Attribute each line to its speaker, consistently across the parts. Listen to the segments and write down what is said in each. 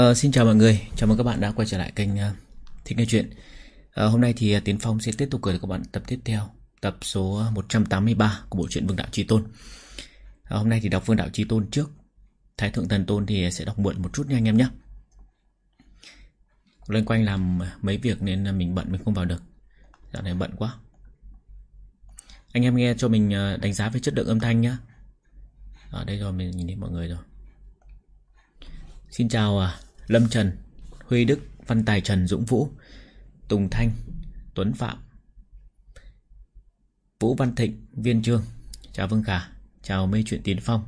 Speaker 1: Uh, xin chào mọi người, chào mừng các bạn đã quay trở lại kênh uh, Thích Nghe Chuyện. Uh, Hôm nay thì uh, Tiến Phong sẽ tiếp tục gửi các bạn tập tiếp theo Tập số 183 của bộ truyện Vương Đạo Trí Tôn. Uh, Hôm nay thì đọc Vương Đạo Trí Tôn trước. Thái Thượng Thần Tôn thì sẽ đọc muộn một chút nha anh em nhé. Lên quanh làm mấy việc nên mình bận mình không vào được. Dạo này bận quá. Anh em nghe cho mình đánh giá về chất lượng âm thanh nhé Ở đây rồi mình nhìn thấy mọi người rồi. Xin chào à, Lâm Trần, Huy Đức, Văn Tài Trần, Dũng Vũ, Tùng Thanh, Tuấn Phạm, Vũ Văn Thịnh, Viên Trương. Chào Vương Khả, chào Mê Chuyện Tiến Phong.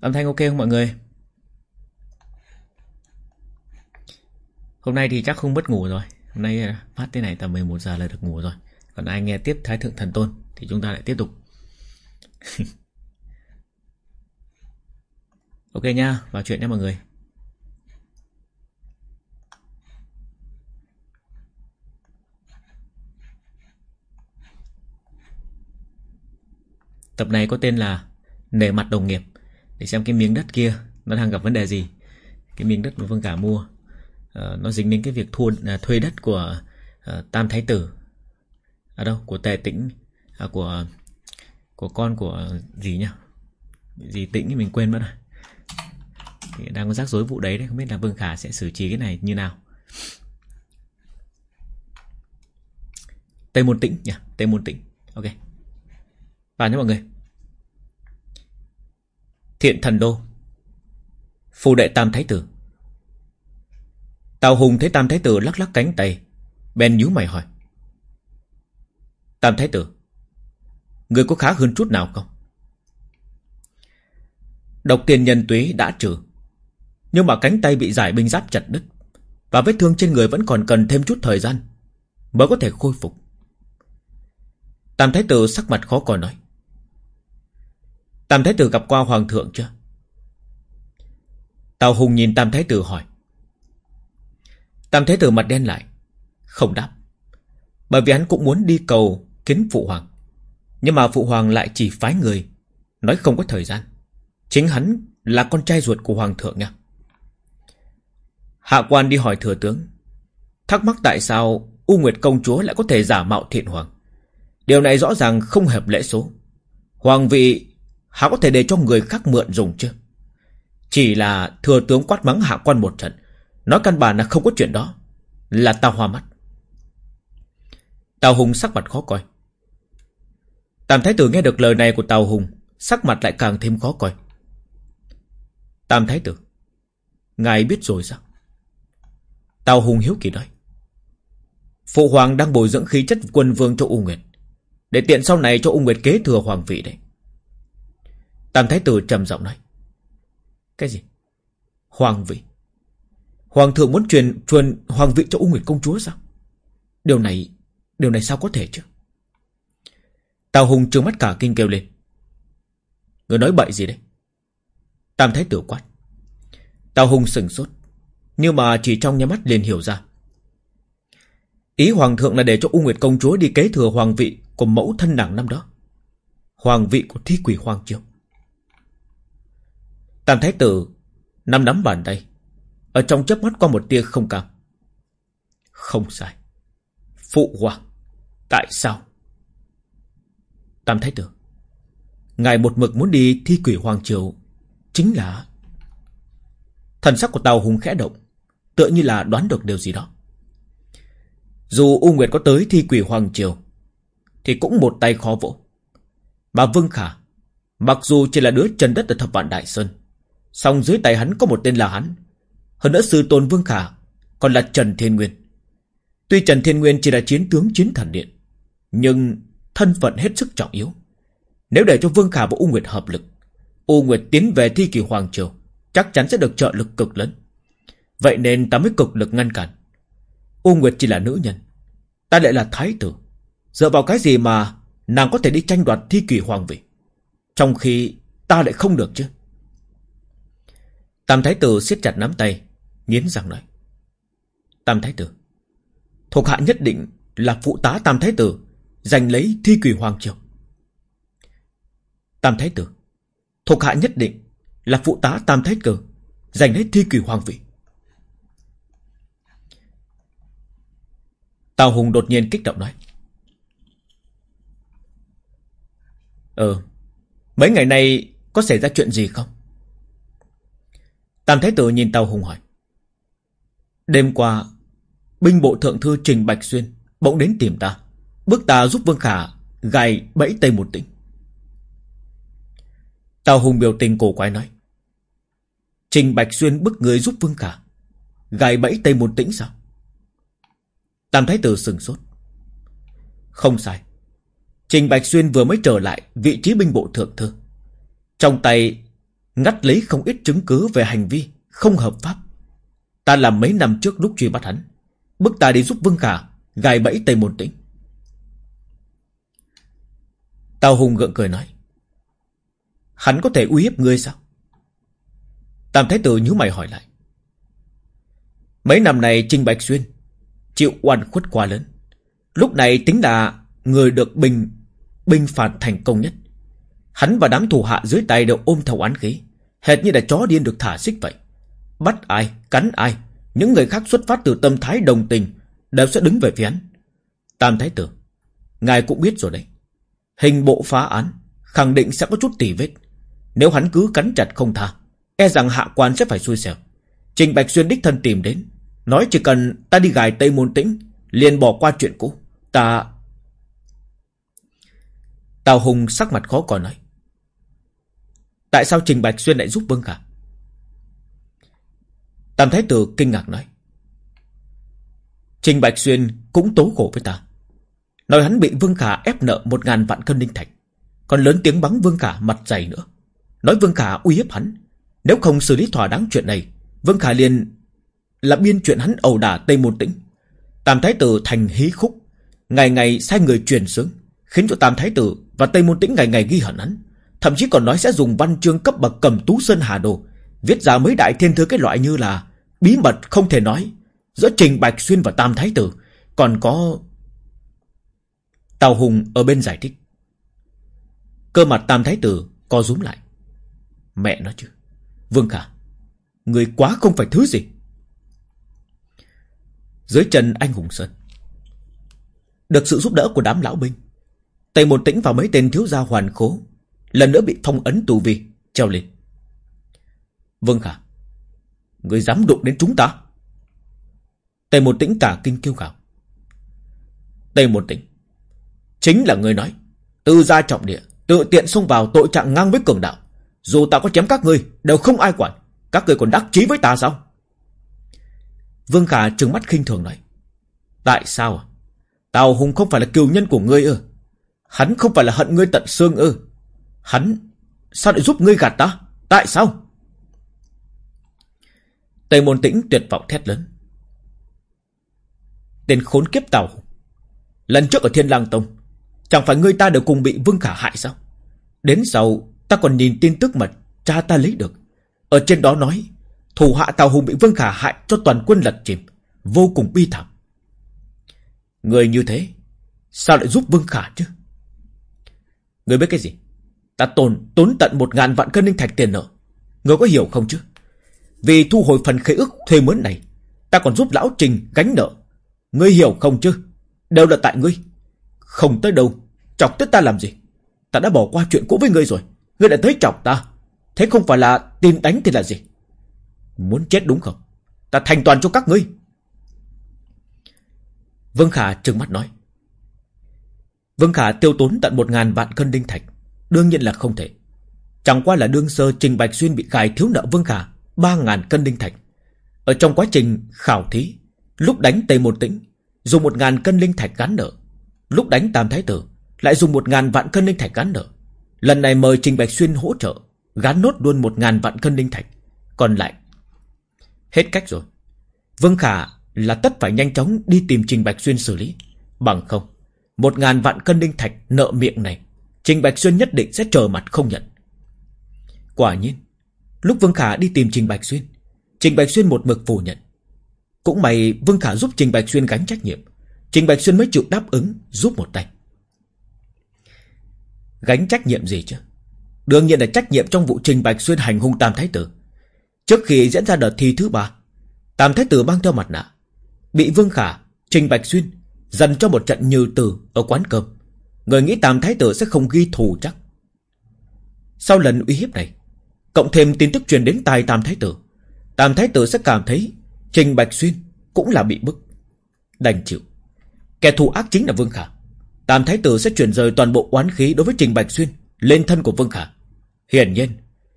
Speaker 1: Âm thanh ok không mọi người? Hôm nay thì chắc không mất ngủ rồi. Hôm nay à, phát thế này tầm 11 giờ là được ngủ rồi. Còn ai nghe tiếp Thái Thượng Thần Tôn thì chúng ta lại tiếp tục. Ok nha, vào chuyện nha mọi người. Tập này có tên là nề mặt đồng nghiệp. Để xem cái miếng đất kia Nó đang gặp vấn đề gì. Cái miếng đất mà Vương Cả mua uh, Nó dính đến cái việc thua, uh, thuê đất của uh, Tam Thái Tử. À đâu, của Tề Tĩnh. À, Của của con của gì nhỉ? Gì Tĩnh thì mình quên mất rồi. Thì đang có rắc rối vụ đấy đấy không biết là Vương Khả sẽ xử trí cái này như nào. Tây Môn Tĩnh nhỉ? Tây Môn Tĩnh. Ok. À nha mọi người. Thiện Thần Đô. Phù đệ Tam Thái Tử. Tào Hùng thấy Tam Thái Tử lắc lắc cánh tay Ben nhíu mày hỏi. Tam Thái Tử, Người có khá hơn chút nào không? Độc tiền nhân túy đã trừ, nhưng mà cánh tay bị giải binh giáp chặt đứt, Và vết thương trên người vẫn còn cần thêm chút thời gian, Mới có thể khôi phục. Tam Thái Tử sắc mặt khó coi nói. Tam Thái Tử gặp qua Hoàng thượng chưa? Tào Hùng nhìn Tam Thái Tử hỏi. Tam Thái Tử mặt đen lại, Không đáp. Bởi vì hắn cũng muốn đi cầu kiến Phụ Hoàng. Nhưng mà Phụ Hoàng lại chỉ phái người, Nói không có thời gian. Chính hắn là con trai ruột của Hoàng thượng nha. Hạ quan đi hỏi thừa tướng, Thắc mắc tại sao U Nguyệt công chúa lại có thể giả mạo thiện hoàng? Điều này rõ ràng không hợp lễ số. Hoàng vị Hạ có thể để cho người khác mượn dùng chưa Chỉ là thừa tướng quát mắng hạ quan một trận, Nói căn bản là không có chuyện đó Là tao hoa mắt Tào Hùng sắc mặt khó coi Tam Thái Tử nghe được lời này của Tào Hùng, Sắc mặt lại càng thêm khó coi Tam Thái Tử, Ngài biết rồi sao Tào Hùng hiếu kỳ nói. Phụ hoàng đang bồi dưỡng khí chất quân vương cho U Nguyệt. Để tiện sau này cho U Nguyệt kế thừa hoàng vị đấy. Tam Thái Tử trầm giọng nói. Cái gì? Hoàng vị? Hoàng thượng muốn truyền truyền hoàng vị cho U Nguyệt công chúa sao? Điều này, điều này sao có thể chứ? Tào Hùng trừng mắt cả kinh kêu lên. Người nói bậy gì đấy? Tam Thái Tử quát. Tào Hùng sừng sốt. Nhưng mà chỉ trong nhà mắt liền hiểu ra Ý hoàng thượng là để cho U Nguyệt công chúa đi kế thừa hoàng vị Của mẫu thân nàng năm đó Hoàng vị của thi quỷ hoàng triều Tam thái tử Nắm nắm bàn tay. Ở trong chớp mắt qua một tia không cảm Không sai. Phụ hoàng, Tại sao? Tam thái tử, Ngài một mực muốn đi thi quỷ hoàng triều, Chính là Thần sắc của Tàu Hùng khẽ động, Tựa như là đoán được điều gì đó. Dù U Nguyệt có tới thi quỷ Hoàng Triều, Thì cũng một tay khó vỗ. Mà Vương Khả, Mặc dù chỉ là đứa trần đất ở thập vạn Đại Sơn song dưới tay hắn có một tên là hắn. Hơn nữa sư tôn Vương Khả Còn là Trần Thiên Nguyên. Tuy Trần Thiên Nguyên chỉ là chiến tướng chiến thần điện, Nhưng thân phận hết sức trọng yếu. Nếu để cho Vương Khả và U Nguyệt hợp lực, U Nguyệt tiến về thi kỳ Hoàng Triều, Chắc chắn sẽ được trợ lực cực lớn. Vậy nên ta mới cực lực ngăn cản. U Nguyệt chỉ là nữ nhân, Ta lại là thái tử. Dựa vào cái gì mà Nàng có thể đi tranh đoạt thi kỳ hoàng vị? Trong khi ta lại không được chứ. Tam thái tử siết chặt nắm tay, Nghiến răng nói. Tam thái tử, Thuộc hạ nhất định là phụ tá tam thái tử, Giành lấy thi kỳ hoàng triều. Tam thái tử, Thuộc hạ nhất định là phụ tá tam thái tử, Giành lấy thi kỳ hoàng vị. Tào Hùng đột nhiên kích động nói. Ừ Mấy ngày nay có xảy ra chuyện gì không? Tam Thái Tử nhìn Tào Hùng hỏi. Đêm qua, Binh bộ thượng thư Trình Bạch Xuyên Bỗng đến tìm ta. Bước ta giúp Vương Khả Gài bẫy Tây một tỉnh. Tào Hùng biểu tình cổ quái nói. Trình Bạch Xuyên bức người giúp Vương Khả Gài bẫy Tây một tĩnh sao? Tam Thái Tử sừng sốt. Không sai. Trình Bạch Xuyên vừa mới trở lại Vị trí binh bộ thượng thư. Trong tay ngắt lấy không ít chứng cứ Về hành vi không hợp pháp. Ta làm mấy năm trước lúc truy bắt hắn, Bức ta đi giúp Vương Khả, Gài bẫy Tây Môn Tĩnh. Tào Hùng gượng cười nói, Hắn có thể uy hiếp ngươi sao? Tam Thái Tử nhíu mày hỏi lại, Mấy năm này Trình Bạch Xuyên Chịu oan khuất quá lớn, Lúc này tính là Người được bình bình phạt thành công nhất. Hắn và đám thủ hạ dưới tay đều ôm theo án khí. Hệt như là chó điên được thả xích vậy. Bắt ai, cắn ai Những người khác xuất phát từ tâm thái đồng tình Đều sẽ đứng về phía hắn. Tam Thái Tử Ngài cũng biết rồi đấy. Hình bộ phá án Khẳng định sẽ có chút tỉ vết. Nếu hắn cứ cắn chặt không tha E rằng hạ quan sẽ phải xui xẻo. Trình Bạch Xuyên đích thân tìm đến Nói chỉ cần ta đi gài Tây Môn Tĩnh liền bỏ qua chuyện cũ. Ta Tào Hùng sắc mặt khó coi nói Tại sao Trình Bạch Xuyên lại giúp Vương Khả à? Tam Thái Tử kinh ngạc nói. Trình Bạch Xuyên cũng tố khổ với ta. Nói hắn bị Vương Khả ép nợ một ngàn vạn cân linh thạch, Còn lớn tiếng bắn Vương Khả mặt dày nữa. Nói Vương Khả uy hiếp hắn. Nếu không xử lý thỏa đáng chuyện này, Vương Khả liền là biên chuyện hắn ẩu đả Tây Môn Tĩnh. Tam Thái Tử thành hí khúc, Ngày ngày sai người truyền sướng Khiến cho Tam Thái Tử và Tây Môn Tĩnh ngày ngày ghi hận hắn. Thậm chí còn nói sẽ dùng văn chương cấp bậc cầm tú sơn hà đồ, Viết ra mấy đại thiên thư cái loại như là Bí mật không thể nói, Giữa Trình Bạch Xuyên và Tam Thái Tử, Còn có Tào Hùng ở bên giải thích. Cơ mặt Tam Thái Tử co rúm lại. Mẹ nó chứ, Vương Khả, Người quá không phải thứ gì? Dưới chân anh hùng sơn, Được sự giúp đỡ của đám lão binh Tây một tĩnh và mấy tên thiếu gia hoàn khố Lần nữa bị thông ấn tù vi Treo lên. Vương Khả Người dám đụng đến chúng ta? Tây một tĩnh cả kinh kêu gào Tây một tĩnh. Chính là người nói, Tư gia trọng địa, Tự tiện xông vào tội trạng ngang với cường đạo. Dù ta có chém các ngươi Đều không ai quản. Các ngươi còn đắc chí với ta sao? Vương Khả trừng mắt khinh thường nói, Tại sao à? Tào Hùng không phải là kiều nhân của ngươi ư? Hắn không phải là hận ngươi tận xương ư? Hắn, Sao lại giúp ngươi gạt ta? Tại sao? Tây môn tĩnh tuyệt vọng thét lớn. Tên khốn kiếp tàu Lần trước ở Thiên Lang Tông, Chẳng phải ngươi ta đều cùng bị Vương Khả hại sao? Đến sau, ta còn nhìn tin tức mà cha ta lấy được. Ở trên đó nói, Thủ hạ Tào Hùng bị Vương Khả hại cho toàn quân lật chìm, Vô cùng bi thảm. Người như thế, Sao lại giúp Vương Khả chứ? Người biết cái gì? Ta tồn tốn tận một ngàn vạn cân linh thạch tiền nợ. Ngươi có hiểu không chứ? Vì thu hồi phần khế ước thuê mướn này, Ta còn giúp lão Trình gánh nợ. Ngươi hiểu không chứ? Đều là tại ngươi. Không tới đâu. Chọc tới ta làm gì? Ta đã bỏ qua chuyện cũ với ngươi rồi. Ngươi đã thấy chọc ta. Thế không phải là tìm đánh thì là gì? Muốn chết đúng không? Ta thành toàn cho các ngươi. Vương Khả trừng mắt nói. Vương Khả tiêu tốn tận một ngàn vạn cân đinh thạch. Đương nhiên là không thể. Chẳng qua là đương sơ Trình Bạch Xuyên bị khai thiếu nợ Vương Khả ba ngàn cân đinh thạch. Ở trong quá trình khảo thí, Lúc đánh Tây Một Tĩnh, Dùng một ngàn cân linh thạch gắn nợ. Lúc đánh Tam Thái Tử, Lại dùng một ngàn vạn cân linh thạch gắn nợ. Lần này mời Trình Bạch Xuyên hỗ trợ Gắn nốt luôn một ngàn vạn cân linh thạch. Còn lại, Hết cách rồi. Vương Khả là tất phải nhanh chóng đi tìm Trình Bạch Xuyên xử lý. Bằng không, Một ngàn vạn cân linh thạch nợ miệng này Trình Bạch Xuyên nhất định sẽ trở mặt không nhận. Quả nhiên Lúc Vương Khả đi tìm Trình Bạch Xuyên Trình Bạch Xuyên một mực phủ nhận. Cũng may Vương Khả giúp Trình Bạch Xuyên gánh trách nhiệm Trình Bạch Xuyên mới chịu đáp ứng giúp một tay. Gánh trách nhiệm gì chứ? Đương nhiên là trách nhiệm trong vụ Trình Bạch Xuyên hành hung Tam Thái Tử. Trước khi diễn ra đợt thi thứ ba Tam Thái Tử mang theo mặt nạ Bị Vương Khả, Trình Bạch Xuyên Dần cho một trận như tử ở quán cơm. Người nghĩ Tam Thái Tử sẽ không ghi thù chắc. Sau lần uy hiếp này, Cộng thêm tin tức truyền đến tai Tam Thái Tử, Tam Thái Tử sẽ cảm thấy Trình Bạch Xuyên cũng là bị bức, Đành chịu. Kẻ thù ác chính là Vương Khả. Tam Thái Tử sẽ chuyển rời toàn bộ oán khí đối với Trình Bạch Xuyên Lên thân của Vương Khả. Hiển nhiên,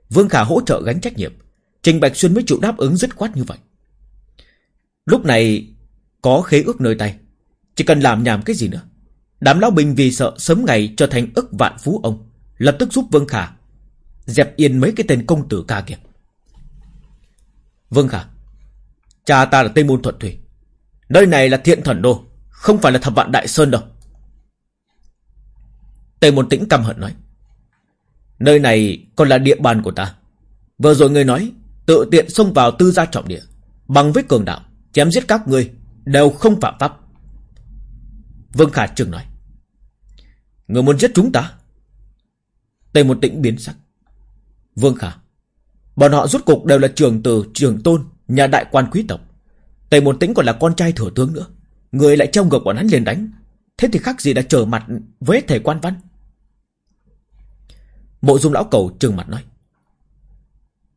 Speaker 1: Vương Khả hỗ trợ gánh trách nhiệm, Trình Bạch Xuyên mới chịu đáp ứng dứt khoát như vậy. Lúc này Có khế ước nơi tay, Chỉ cần làm nhảm cái gì nữa Đám lão binh vì sợ sớm ngày trở thành ức vạn phú ông. Lập tức giúp Vương Khả Dẹp yên mấy cái tên công tử ca kia. Vương Khả, Cha ta là Tây Môn Thuận Thủy. Nơi này là thiện thần đô, Không phải là thập vạn Đại Sơn đâu. Tây Môn Tĩnh căm hận nói, Nơi này còn là địa bàn của ta. Vừa rồi người nói, Tự tiện xông vào tư gia trọng địa, Bằng với cường đạo, Chém giết các ngươi, Đều không phạm pháp. Vương Khả trường nói Người muốn giết chúng ta? Tề Môn Tĩnh biến sắc. Vương Khả, Bọn họ rút cục đều là trường tử trường tôn, Nhà đại quan quý tộc. Tề Môn Tĩnh còn là con trai thừa tướng nữa. Người lại trông ngược bọn hắn liền đánh. Thế thì khác gì đã trở mặt với thầy quan văn? Mộ dung lão cầu trừng mặt nói,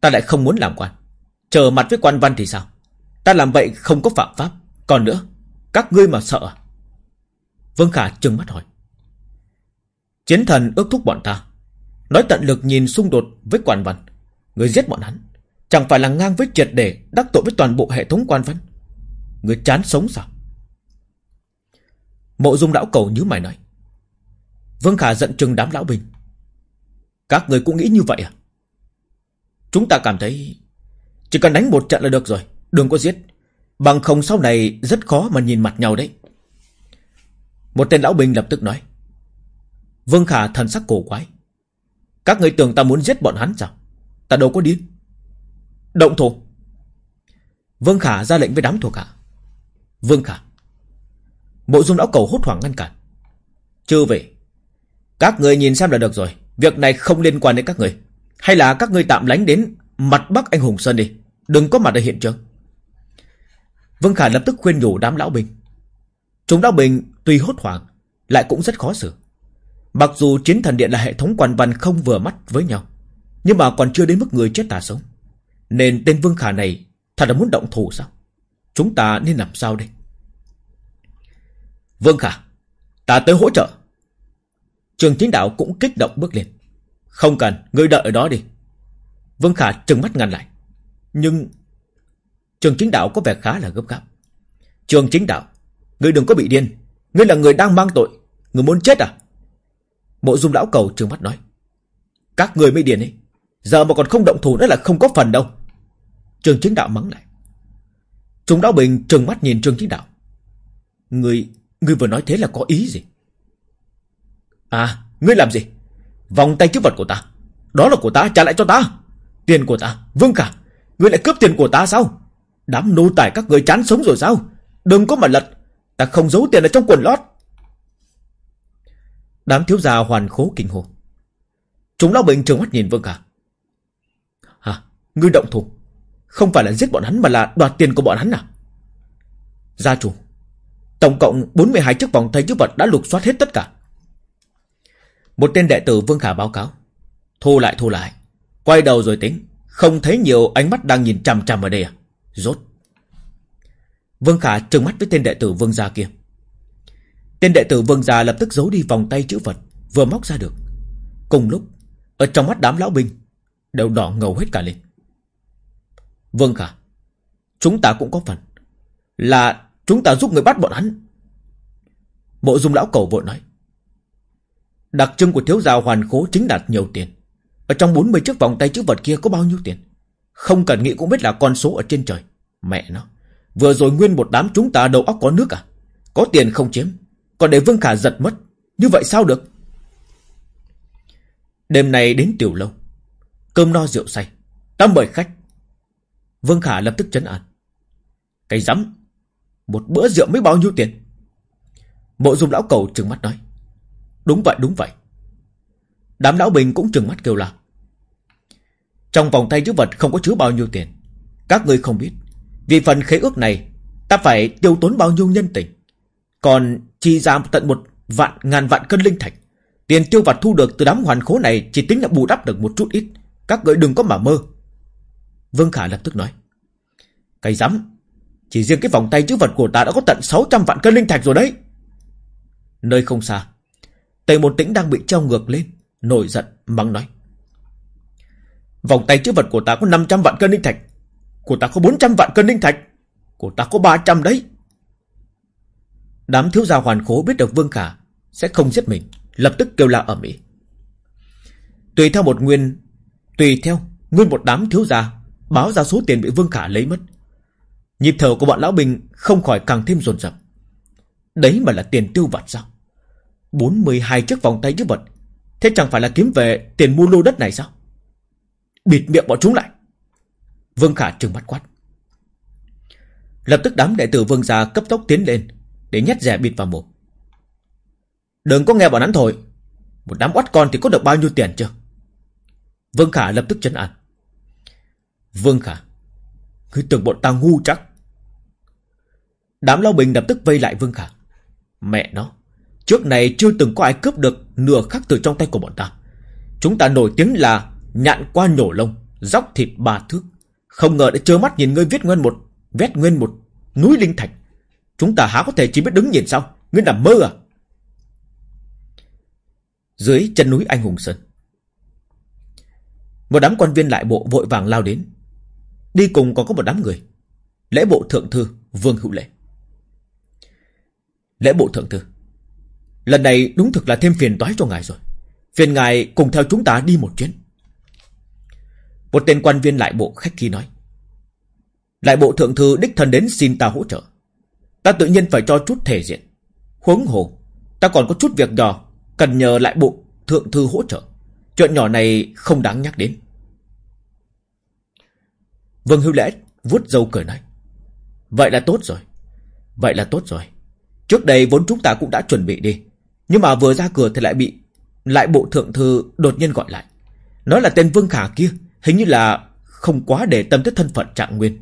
Speaker 1: Ta lại không muốn làm quan. Chờ mặt với quan văn thì sao? Ta làm vậy không có phạm pháp. Còn nữa, Các ngươi mà sợ à? Vương Khả trừng mắt hỏi Chiến thần ước thúc bọn ta. Nói tận lực nhìn xung đột với quan văn. Người giết bọn hắn, Chẳng phải là ngang với triệt để Đắc tội với toàn bộ hệ thống quan văn? Người chán sống sao? Mộ dung lão cầu như mày nói. Vương Khả giận chừng đám lão bình Các người cũng nghĩ như vậy à? Chúng ta cảm thấy Chỉ cần đánh một trận là được rồi, Đừng có giết. Bằng không sau này rất khó mà nhìn mặt nhau đấy. Một tên lão binh lập tức nói. Vương Khả thần sắc cổ quái. Các người tưởng ta muốn giết bọn hắn sao? Ta đâu có điên. Động thủ. Vương Khả ra lệnh với đám thuộc hạ. Vương Khả. Mộ dung lão cầu hốt hoảng ngăn cản. Chưa về Các người nhìn xem là được rồi. Việc này không liên quan đến các người. Hay là các người tạm lánh đến mặt Bắc Anh Hùng Sơn đi. Đừng có mặt ở hiện trường. Vương Khả lập tức khuyên nhủ đám lão binh. Chúng lão binh tuy hốt hoảng, Lại cũng rất khó xử. Mặc dù chiến thần điện là hệ thống quan văn không vừa mắt với nhau Nhưng mà còn chưa đến mức người chết tà sống. Nên tên Vương Khả này Thật là muốn động thủ sao? Chúng ta nên làm sao đây? Vương Khả Ta tới hỗ trợ. Trường chính đạo cũng kích động bước lên. Không cần, ngươi đợi ở đó đi. Vương Khả trừng mắt ngăn lại. Nhưng Trường chính đạo có vẻ khá là gấp gáp. Trường chính đạo Ngươi đừng có bị điên. Ngươi là người đang mang tội. Ngươi muốn chết à? Mộ dung lão cầu trừng mắt nói Các người mới điền ấy Giờ mà còn không động thủ nữa là không có phần đâu Trường chính đạo mắng lại Trung Đạo Bình trừng mắt nhìn Trương Chính Đạo. người người vừa nói thế là có ý gì? À, ngươi làm gì? Vòng tay chức vật của ta. Đó là của ta, trả lại cho ta. Tiền của ta, vương cả. Ngươi lại cướp tiền của ta sao? Đám nô tài các người chán sống rồi sao? Đừng có mà lật. Ta không giấu tiền ở trong quần lót. Đám thiếu gia hoàn khố kinh hồ. Chúng Lão Bình trường mắt nhìn Vương Khả. Hả? Ngươi động thủ. Không phải là giết bọn hắn mà là đoạt tiền của bọn hắn à? Gia chủ, tổng cộng 42 chiếc vòng tay chữ vật đã lục soát hết tất cả. Một tên đệ tử Vương Khả báo cáo. Thu lại thu lại. Quay đầu rồi tính. Không thấy nhiều ánh mắt đang nhìn chằm chằm ở đây à? Rốt. Vương Khả trừng mắt với tên đệ tử Vương Gia kia. Tên đệ tử Vương già lập tức giấu đi vòng tay chữ vật, vừa móc ra được. Cùng lúc, ở trong mắt đám lão binh, đều đỏ ngầu hết cả lên. vương khả. Chúng ta cũng có phần. Là chúng ta giúp người bắt bọn hắn. bộ dung lão cầu vội nói. Đặc trưng của thiếu gia hoàn khố chính đạt nhiều tiền. Ở trong 40 chiếc vòng tay chữ vật kia có bao nhiêu tiền? Không cần nghĩ cũng biết là con số ở trên trời. Mẹ nó. Vừa rồi nguyên một đám chúng ta đầu óc có nước à? Có tiền không chiếm. Còn để Vương Khả giật mất. Như vậy sao được? Đêm nay đến tiểu lâu. Cơm no rượu say. Ta mời khách. Vương Khả lập tức chấn an. Cái rắm Một bữa rượu mới bao nhiêu tiền? Mộ dung lão cầu trừng mắt nói. Đúng vậy, đúng vậy. Đám lão bình cũng trừng mắt kêu là. Trong vòng tay chứa vật không có chứa bao nhiêu tiền. Các người không biết Vì phần khế ước này Ta phải tiêu tốn bao nhiêu nhân tình Còn chi ra tận một vạn, ngàn vạn cân linh thạch. Tiền tiêu vặt thu được từ đám hoàn khố này Chỉ tính là bù đắp được một chút ít. Các người đừng có mà mơ. Vương Khả lập tức nói. Cái rắm, Chỉ riêng cái vòng tay chữ vật của ta đã có tận 600 vạn cân linh thạch rồi đấy. Nơi không xa, Tây một tĩnh đang bị treo ngược lên, Nổi giận, mắng nói. Vòng tay chữ vật của ta có 500 vạn cân linh thạch. Của ta có 400 vạn cân linh thạch. Của ta có 300 đấy. Đám thiếu gia hoàn khố biết được Vương Khả Sẽ không giết mình, Lập tức kêu la ở Mỹ. Tùy theo một nguyên, Tùy theo nguyên một đám thiếu gia, Báo ra số tiền bị Vương Khả lấy mất. Nhịp thở của bọn lão bình Không khỏi càng thêm rồn rập Đấy mà là tiền tiêu vặt sao? 42 chiếc vòng tay chữ vật, Thế chẳng phải là kiếm về tiền mua lô đất này sao? Bịt miệng bọn chúng lại. Vương Khả trừng mắt quát. Lập tức đám đệ tử vương gia cấp tốc tiến lên để nhét rẻ bịt vào mồm. Đừng có nghe bọn hắn thổi. Một đám oát con thì có được bao nhiêu tiền chưa? Vương Khả lập tức chấn an. Vương Khả, Ngươi tưởng bọn ta ngu chắc. Đám lao bình lập tức vây lại Vương Khả. Mẹ nó, Trước này chưa từng có ai cướp được nửa khắc từ trong tay của bọn ta. Chúng ta nổi tiếng là nhạn qua nhổ lông, Dóc thịt ba thước. Không ngờ đã trơ mắt nhìn ngươi viết nguyên một, Vét nguyên một núi linh thạch. Chúng ta há có thể chỉ biết đứng nhìn sao? Ngươi nằm mơ à? Dưới chân núi Anh Hùng Sơn, Một đám quan viên lại bộ vội vàng lao đến. Đi cùng còn có một đám người. Lễ bộ thượng thư Vương Hữu Lệ. Lễ bộ thượng thư, Lần này đúng thực là thêm phiền toái cho ngài rồi. Phiền ngài cùng theo chúng ta đi một chuyến. Một tên quan viên lại bộ khách khi nói. Lại bộ thượng thư đích thân đến xin ta hỗ trợ. Ta tự nhiên phải cho chút thể diện. Huống hồ, Ta còn có chút việc nhỏ, Cần nhờ lại bộ thượng thư hỗ trợ. Chuyện nhỏ này không đáng nhắc đến. Vương Hữu Lễ vuốt dâu cười nói, Vậy là tốt rồi, Vậy là tốt rồi. Trước đây vốn chúng ta cũng đã chuẩn bị đi, Nhưng mà vừa ra cửa thì lại bị, Lại bộ thượng thư đột nhiên gọi lại. Nói là tên Vương Khả kia Hình như là không quá để tâm tới thân phận trạng nguyên.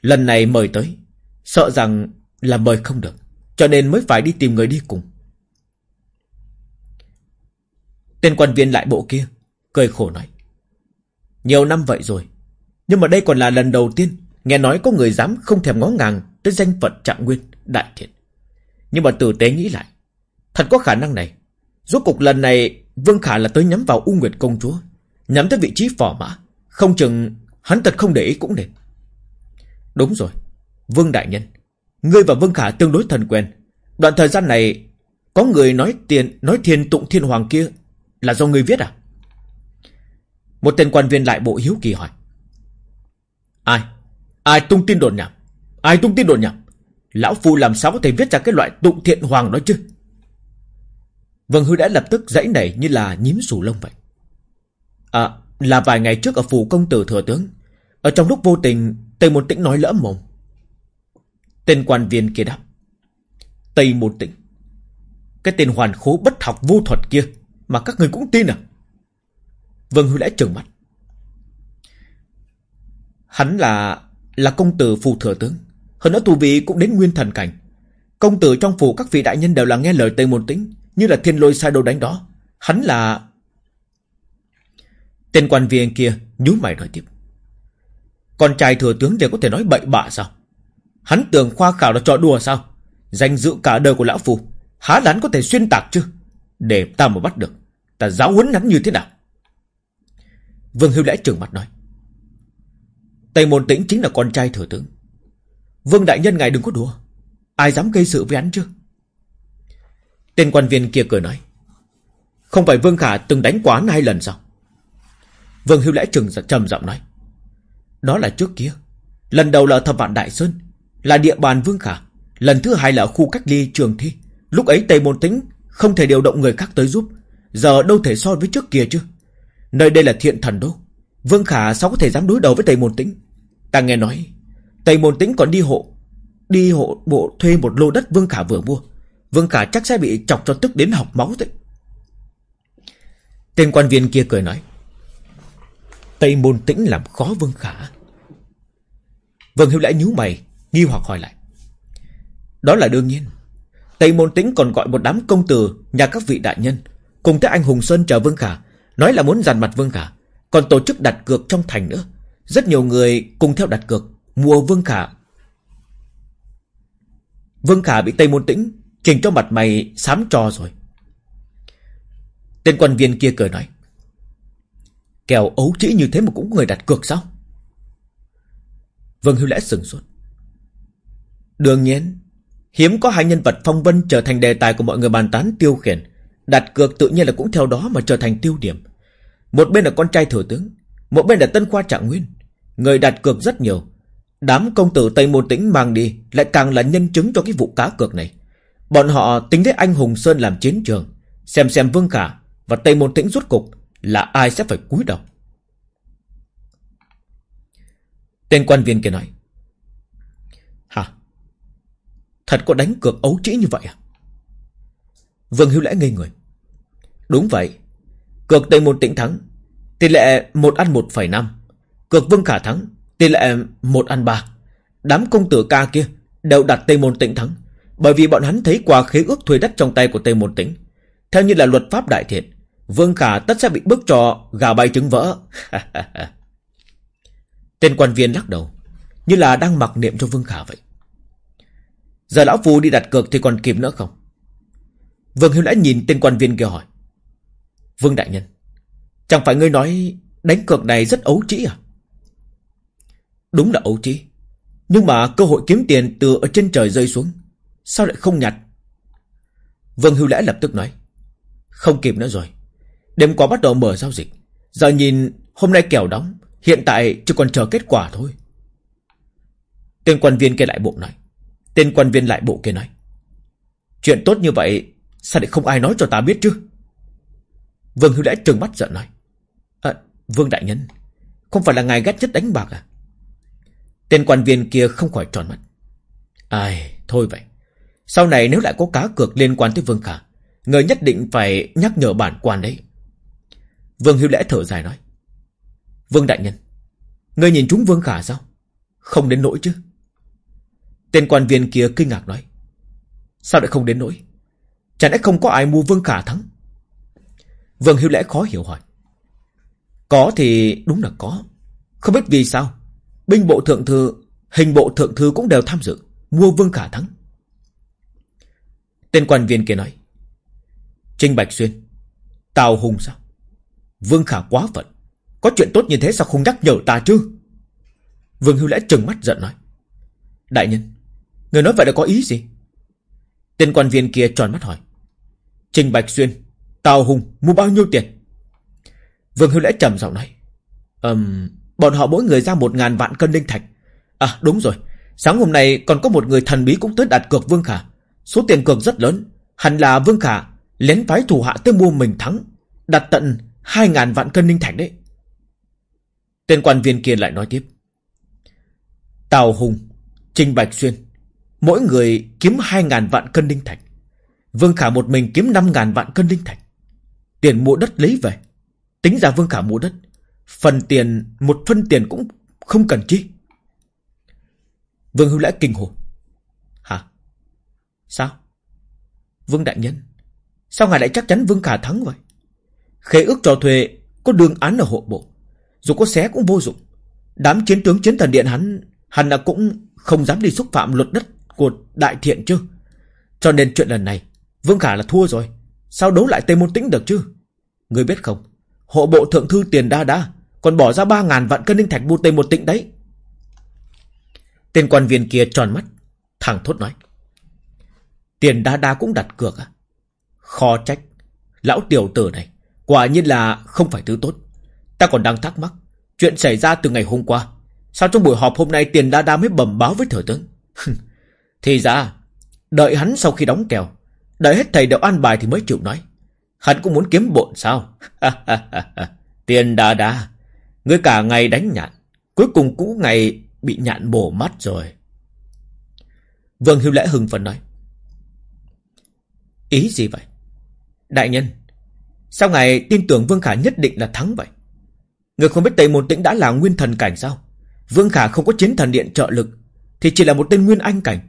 Speaker 1: Lần này mời tới, Sợ rằng là mời không được, Cho nên mới phải đi tìm người đi cùng. Tên quan viên lại bộ kia, Cười khổ nói, Nhiều năm vậy rồi, Nhưng mà đây còn là lần đầu tiên Nghe nói có người dám không thèm ngó ngàng Tới danh phận trạng nguyên, đại thiện. Nhưng mà tử tế nghĩ lại, Thật có khả năng này, Rốt cục lần này Vương Khả là tới nhắm vào U Nguyệt Công Chúa, Nhắm tới vị trí phỏ mã, Không chừng hắn thật không để ý cũng nên. Đúng rồi, Vương Đại Nhân Ngươi và Vương Khả tương đối thần quen. Đoạn thời gian này, Có người nói tiền, nói thiên tụng thiên hoàng kia Là do ngươi viết à? Một tên quan viên lại bộ hiếu kỳ hỏi. Ai? Ai tung tin đồn nhảm Ai tung tin đồn nhảm Lão Phu làm sao có thể viết ra cái loại tụng thiện hoàng đó chứ? Vâng Hư đã lập tức dãy nảy như là nhím sù lông vậy. À là vài ngày trước ở phủ công tử thừa tướng, Ở trong lúc vô tình Tây Môn Tĩnh nói lỡ mồm. Tên quan viên kia đáp. Tây Môn Tĩnh Cái tên hoàn khố bất học vô thuật kia Mà các người cũng tin à? Vâng Hư Lễ trợn mắt. Hắn là Là công tử phù thừa tướng. Hơn nữa tu vị cũng đến nguyên thần cảnh. Công tử trong phủ các vị đại nhân đều là nghe lời Tây Môn Tĩnh Như là thiên lôi sai đồ đánh đó. Hắn là Tên quan viên kia nhú mày nói tiếp. Con trai thừa tướng đều có thể nói bậy bạ sao? Hắn tưởng khoa khảo là trò đùa sao? Danh dự cả đời của lão phù Há lán có thể xuyên tạc chứ? Để ta mà bắt được, Ta giáo huấn hắn như thế nào? Vương Hưu Lẽ trừng mặt nói. Tây Môn Tĩnh chính là con trai thừa tướng. Vương Đại Nhân ngài đừng có đùa. Ai dám gây sự với hắn chứ? Tên quan viên kia cười nói. Không phải Vương Khả từng đánh quá hai lần sao? Vương Hưu Lẽ trừng trầm giọng nói. Đó là trước kia. Lần đầu là thập vạn Đại Sơn. Là địa bàn Vương Khả. Lần thứ hai là khu cách ly trường thi. Lúc ấy Tây Môn Tĩnh Không thể điều động người khác tới giúp. Giờ đâu thể so với trước kia chứ? Nơi đây là thiện thần đô. Vương Khả sao có thể dám đối đầu với Tây Môn Tĩnh? Ta nghe nói, Tây Môn Tĩnh còn đi hộ Đi hộ bộ thuê một lô đất Vương Khả vừa mua. Vương Khả chắc sẽ bị chọc cho tức đến học máu đấy. Tên quan viên kia cười nói, Tây Môn Tĩnh làm khó Vương Khả. Vương Hiếu Lãi nhíu mày. Nghi hoặc hỏi lại. Đó là đương nhiên. Tây Môn Tĩnh còn gọi một đám công tử, Nhà các vị đại nhân, Cùng tới anh Hùng Sơn chờ Vương Khả, Nói là muốn giàn mặt Vương Khả, Còn tổ chức đặt cược trong thành nữa. Rất nhiều người cùng theo đặt cược, Mua Vương Khả. Vương Khả bị Tây Môn Tĩnh Trình cho mặt mày sám trò rồi. Tên quan viên kia cười nói Kèo ấu trĩ như thế mà cũng người đặt cược sao? Vương hưu Lẽ sừng sốt. Đương nhiên, Hiếm có hai nhân vật phong vân trở thành đề tài của mọi người bàn tán tiêu khiển, Đặt cược tự nhiên là cũng theo đó mà trở thành tiêu điểm. Một bên là con trai thừa tướng, Một bên là tân khoa trạng nguyên, Người đặt cược rất nhiều. Đám công tử Tây Môn Tĩnh mang đi Lại càng là nhân chứng cho cái vụ cá cược này. Bọn họ tính đến anh Hùng Sơn làm chiến trường, Xem xem Vương Khả Và Tây Môn Tĩnh rút cục Là ai sẽ phải cúi đầu. Tên quan viên kia nói Hả Thật có đánh cược ấu trĩ như vậy à? Vương Hiếu Lễ ngây người. Đúng vậy. Cược Tây Môn Tĩnh thắng Tỷ lệ 1 ăn 1,5 Cược Vương Khả thắng Tỷ lệ 1 ăn 3 Đám công tử ca kia đều đặt Tây Môn Tĩnh thắng Bởi vì bọn hắn thấy qua khế ước thuê đất trong tay của Tây Môn Tĩnh. Theo như là luật pháp đại thiện Vương Khả tất sẽ bị bức trò gà bay trứng vỡ. Tên quan viên lắc đầu Như là đang mặc niệm cho Vương Khả vậy. Giờ lão phu đi đặt cược thì còn kịp nữa không? Vương Hiếu đã nhìn tên quan viên kia hỏi. Vương Đại Nhân, Chẳng phải ngươi nói đánh cược này rất ấu trĩ à? Đúng là ấu trĩ. Nhưng mà cơ hội kiếm tiền từ ở trên trời rơi xuống, Sao lại không nhặt? Vương Hưu Lẽ lập tức nói. Không kịp nữa rồi. Đêm qua bắt đầu mở giao dịch. Giờ nhìn, hôm nay kèo đóng, Hiện tại chỉ còn chờ kết quả thôi. Tên quan viên kia lại bộ nói. Tên quan viên lại bộ kia nói Chuyện tốt như vậy Sao lại không ai nói cho ta biết chứ? Vương Hữu Lễ trừng mắt giận nói à, Vương Đại Nhân Không phải là ngài ghét nhất đánh bạc à? Tên quan viên kia không khỏi tròn mắt Ai thôi vậy Sau này nếu lại có cá cược liên quan tới Vương Khả Người nhất định phải nhắc nhở bản quan đấy. Vương Hữu Lễ thở dài nói Vương Đại Nhân Người nhìn chúng Vương Khả sao? Không đến nỗi chứ? Tên quan viên kia kinh ngạc nói, Sao lại không đến nỗi? Chẳng lẽ không có ai mua Vương Khả thắng? Vương Hiếu Lẽ khó hiểu hỏi, Có thì đúng là có. Không biết vì sao, Binh bộ thượng thư, Hình bộ thượng thư cũng đều tham dự, Mua Vương Khả thắng. Tên quan viên kia nói Trinh Bạch Xuyên, Tào Hùng sao? Vương Khả quá phận, Có chuyện tốt như thế sao không nhắc nhở ta chứ? Vương Hưu Lẽ trừng mắt giận nói, Đại nhân Người nói vậy là có ý gì? Tên quan viên kia tròn mắt hỏi. Trình Bạch Xuyên Tào Hùng mua bao nhiêu tiền? Vương Hưu Lễ trầm giọng nói. Um, Bọn họ mỗi người ra một ngàn vạn cân linh thạch. À đúng rồi. Sáng hôm nay còn có một người thần bí cũng tới đặt cược Vương Khả. Số tiền cược rất lớn. Hẳn là Vương Khả lén phái thủ hạ tới mua mình thắng. Đặt tận hai ngàn vạn cân linh thạch đấy. Tên quan viên kia lại nói tiếp. Tào Hùng Trình Bạch Xuyên Mỗi người kiếm hai ngàn vạn cân linh thạch. Vương Khả một mình kiếm năm ngàn vạn cân linh thạch. Tiền mua đất lấy về. Tính ra Vương Khả mua đất Phần tiền Một phân tiền cũng không cần chi. Vương Hưu Lễ kinh hồn, Hả? Sao? Vương Đại Nhân Sao ngài lại chắc chắn Vương Khả thắng vậy? Khế ước cho thuê Có đường án ở hộ bộ. Dù có xé cũng vô dụng. Đám chiến tướng chiến thần điện hắn Hắn là cũng không dám đi xúc phạm luật đất. Của đại thiện chứ? Cho nên chuyện lần này, Vương Khả là thua rồi. Sao đấu lại Tây Môn Tĩnh được chứ? Người biết không, Hộ bộ thượng thư tiền đa đa Còn bỏ ra ba ngàn vạn cân linh thạch mua Tây Môn Tĩnh đấy. Tên quan viên kia tròn mắt, Thẳng thốt nói. Tiền đa đa cũng đặt cược à? Khó trách, Lão tiểu tử này Quả nhiên là không phải thứ tốt. Ta còn đang thắc mắc, Chuyện xảy ra từ ngày hôm qua, Sao trong buổi họp hôm nay tiền đa đa mới bẩm báo với thừa tướng? Thì ra, Đợi hắn sau khi đóng kèo, Đợi hết thầy đều an bài thì mới chịu nói. Hắn cũng muốn kiếm bộn sao? Tiền đa đa Ngươi cả ngày đánh nhạn, Cuối cùng cũng ngày bị nhạn bổ mắt rồi. Vương Hiếu Lễ hưng phấn nói. Ý gì vậy? Đại nhân, Sao ngài tin tưởng Vương Khả nhất định là thắng vậy? Người không biết Tây Môn Tĩnh đã là nguyên thần cảnh sao? Vương Khả không có chiến thần điện trợ lực, Thì chỉ là một tên nguyên anh cảnh.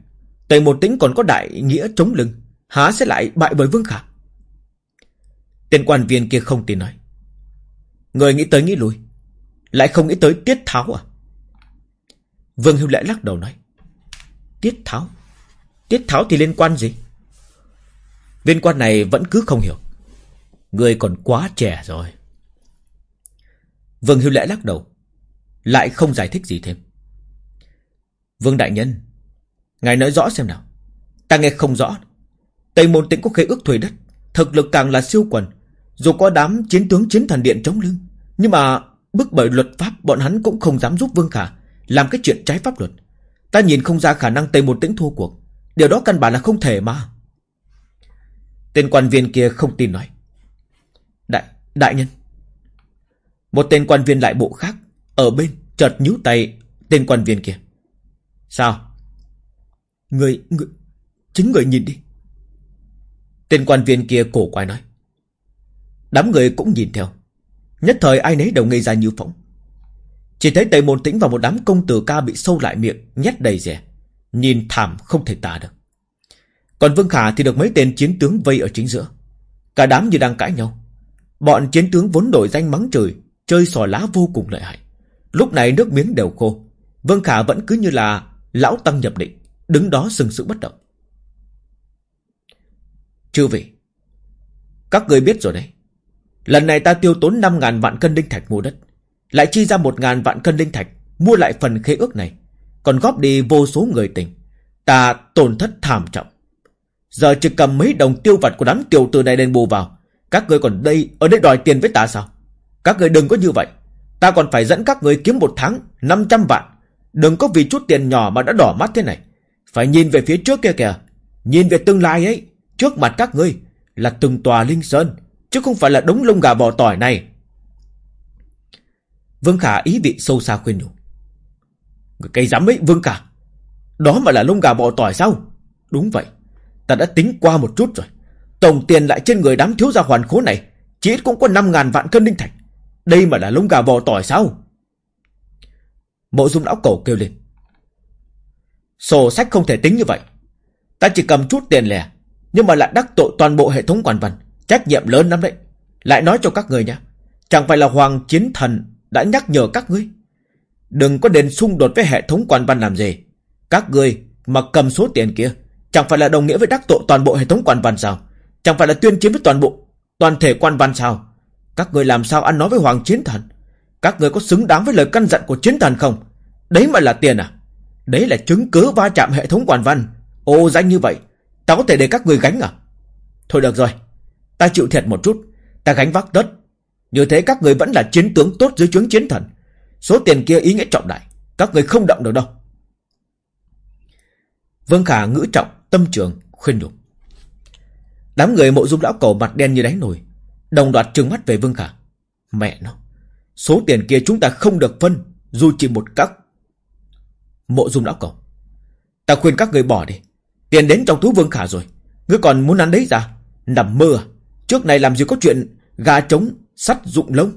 Speaker 1: Tề một tĩnh còn có đại nghĩa chống lưng, Há sẽ lại bại bởi Vương Khả. Tên quan viên kia không tin nói. Người nghĩ tới nghĩ lui, Lại không nghĩ tới tiết tháo à? Vương Hưu Lệ lắc đầu nói. Tiết tháo? Tiết tháo thì liên quan gì? Viên quan này vẫn cứ không hiểu. Người còn quá trẻ rồi. Vương Hưu Lệ lắc đầu, Lại không giải thích gì thêm. Vương Đại Nhân Ngài nói rõ xem nào. Ta nghe không rõ. Tây Môn Tĩnh có khế ước thuê đất Thực lực càng là siêu quần. Dù có đám chiến tướng chiến thần điện chống lưng Nhưng mà bức bởi luật pháp Bọn hắn cũng không dám giúp Vương Khả Làm cái chuyện trái pháp luật. Ta nhìn không ra khả năng Tây Môn Tĩnh thua cuộc. Điều đó căn bản là không thể mà. Tên quan viên kia không tin nói. Đại, đại nhân. Một tên quan viên lại bộ khác Ở bên chợt nhíu tay Tên quan viên kia. Sao? Người, người Chính người nhìn đi. Tên quan viên kia cổ quái nói. Đám người cũng nhìn theo. Nhất thời ai nấy đều ngây ra như phỏng Chỉ thấy Tây Môn Tĩnh và một đám công tử ca Bị sâu lại miệng nhét đầy rẻ Nhìn thảm không thể tả được. Còn Vương Khả thì được mấy tên chiến tướng vây ở chính giữa. Cả đám như đang cãi nhau. Bọn chiến tướng vốn đổi danh mắng trời Chơi sò lá vô cùng lợi hại. Lúc này nước miếng đều khô. Vương Khả vẫn cứ như là Lão Tăng nhập định. Đứng đó sừng sững bất động. Chư vị, Các người biết rồi đấy. Lần này ta tiêu tốn 5.000 vạn cân linh thạch mua đất, Lại chi ra 1.000 vạn cân linh thạch, Mua lại phần khế ước này, Còn góp đi vô số người tình. Ta tổn thất thảm trọng. Giờ chỉ cầm mấy đồng tiêu vặt của đám tiểu tử này đền bù vào. Các người còn đây, Ở đây đòi tiền với ta sao? Các người đừng có như vậy. Ta còn phải dẫn các người kiếm một tháng 500 vạn. Đừng có vì chút tiền nhỏ mà đã đỏ mắt thế này. Phải nhìn về phía trước kia kìa. Nhìn về tương lai ấy. Trước mặt các ngươi Là từng tòa linh sơn, Chứ không phải là đống lông gà bò tỏi này. Vương Khả ý vị sâu xa khuyên nhủ. Cây dám ấy, Vương Khả. Đó mà là lông gà bò tỏi sao? Đúng vậy. Ta đã tính qua một chút rồi. Tổng tiền lại trên người đám thiếu gia hoàn khố này, Chỉ ít cũng có 5.000 vạn cân linh thạch. Đây mà là lông gà bò tỏi sao? Mộ dung lão cầu kêu lên. Sổ sách không thể tính như vậy. Ta chỉ cầm chút tiền lẻ, Nhưng mà lại đắc tội toàn bộ hệ thống quản văn. Trách nhiệm lớn lắm đấy. Lại nói cho các người nha Chẳng phải là Hoàng Chiến Thần đã nhắc nhở các ngươi? Đừng có đến xung đột với hệ thống quan văn làm gì. Các ngươi mà cầm số tiền kia, Chẳng phải là đồng nghĩa với đắc tội toàn bộ hệ thống quan văn sao? Chẳng phải là tuyên chiến với toàn bộ, Toàn thể quan văn sao? Các người làm sao ăn nói với Hoàng Chiến Thần? Các người có xứng đáng với lời căn dặn của Chiến Thần không? Đấy mà là tiền à? Đấy là chứng cứ va chạm hệ thống quản văn. Ô danh như vậy, Ta có thể để các người gánh à? Thôi được rồi, Ta chịu thiệt một chút, Ta gánh vác tất. Như thế các người vẫn là chiến tướng tốt dưới chướng chiến thần. Số tiền kia ý nghĩa trọng đại, Các người không động được đâu. Vương Khả ngữ trọng, Tâm trường, khuyên nhủ. Đám người mộ dung lão cầu mặt đen như đáy nồi, Đồng loạt trừng mắt về Vương Khả. Mẹ nó, Số tiền kia chúng ta không được phân, Dù chỉ một cắc Mộ dung lão cầu Ta khuyên các người bỏ đi. Tiền đến trong túi Vương Khả rồi. Ngươi còn muốn ăn đấy ra? Nằm mơ à? Trước này làm gì có chuyện Gà trống, sắt dụng lông.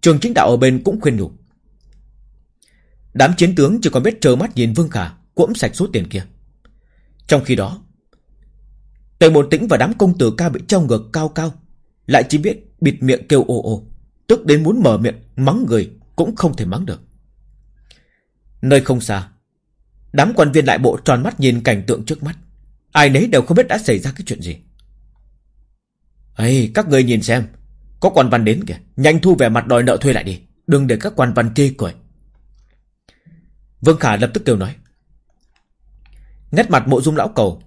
Speaker 1: Trường chính đạo ở bên cũng khuyên nhủ. Đám chiến tướng chỉ còn biết trơ mắt nhìn Vương Khả, Cuỗm sạch số tiền kia. Trong khi đó, Tề Môn Tĩnh và đám công tử ca bị treo ngược cao cao, Lại chỉ biết bịt miệng kêu ô ô Tức đến muốn mở miệng mắng người Cũng không thể mắng được. Nơi không xa, Đám quan viên lại bộ tròn mắt nhìn cảnh tượng trước mắt. Ai nấy đều không biết đã xảy ra cái chuyện gì. Ấy các người nhìn xem, Có quan văn đến kìa. Nhanh thu về mặt đòi nợ thuê lại đi, Đừng để các quan văn chê cười. Vương Khả lập tức kêu nói. Nét mặt mộ dung lão cầu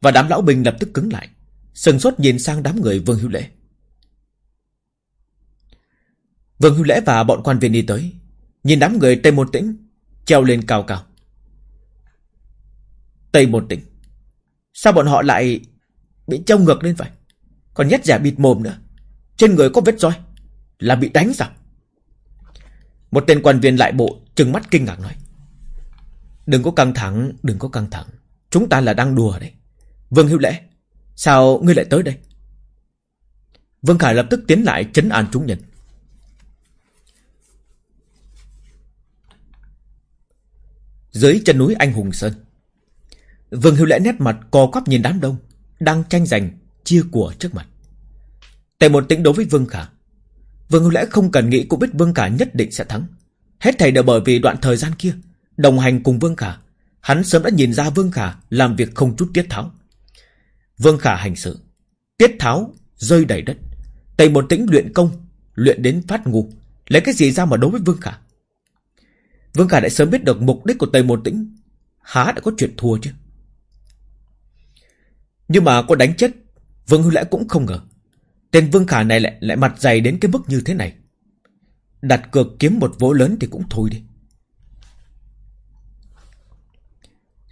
Speaker 1: Và đám lão binh lập tức cứng lại, Sừng sốt nhìn sang đám người Vương Hữu Lễ. Vương Hữu Lễ và bọn quan viên đi tới, Nhìn đám người Tây Môn Tĩnh Treo lên cao cao. Tây Môn tỉnh. Sao bọn họ lại Bị treo ngược lên vậy? Còn nhét giả bịt mồm nữa. Trên người có vết roi. Là bị đánh sao? Một tên quan viên lại bộ Trừng mắt kinh ngạc nói. Đừng có căng thẳng, Đừng có căng thẳng. Chúng ta là đang đùa đấy Vương Hữu Lễ, Sao ngươi lại tới đây? Vương Khải lập tức tiến lại chấn an chúng nhân. Dưới chân núi Anh Hùng Sơn. Vương hưu Lễ nét mặt co quắp nhìn đám đông, Đang tranh giành chia của trước mặt. Tề một tĩnh đối với Vương Khả, Vương hưu Lễ không cần nghĩ cũng biết Vương Khả nhất định sẽ thắng. Hết thầy đều bởi vì đoạn thời gian kia, Đồng hành cùng Vương Khả, Hắn sớm đã nhìn ra Vương Khả Làm việc không chút tiết tháo. Vương Khả hành sự, Tiết tháo rơi đầy đất. Tề một tĩnh luyện công, Luyện đến phát ngu, Lấy cái gì ra mà đối với Vương Khả? Vương Khả đã sớm biết được mục đích của Tây Môn Tĩnh. Há đã có chuyện thua chứ? Nhưng mà có đánh chết Vương Hư Lẽ cũng không ngờ. Tên Vương Khả này lại, lại mặt dày đến cái mức như thế này. Đặt cược kiếm một vố lớn thì cũng thôi đi.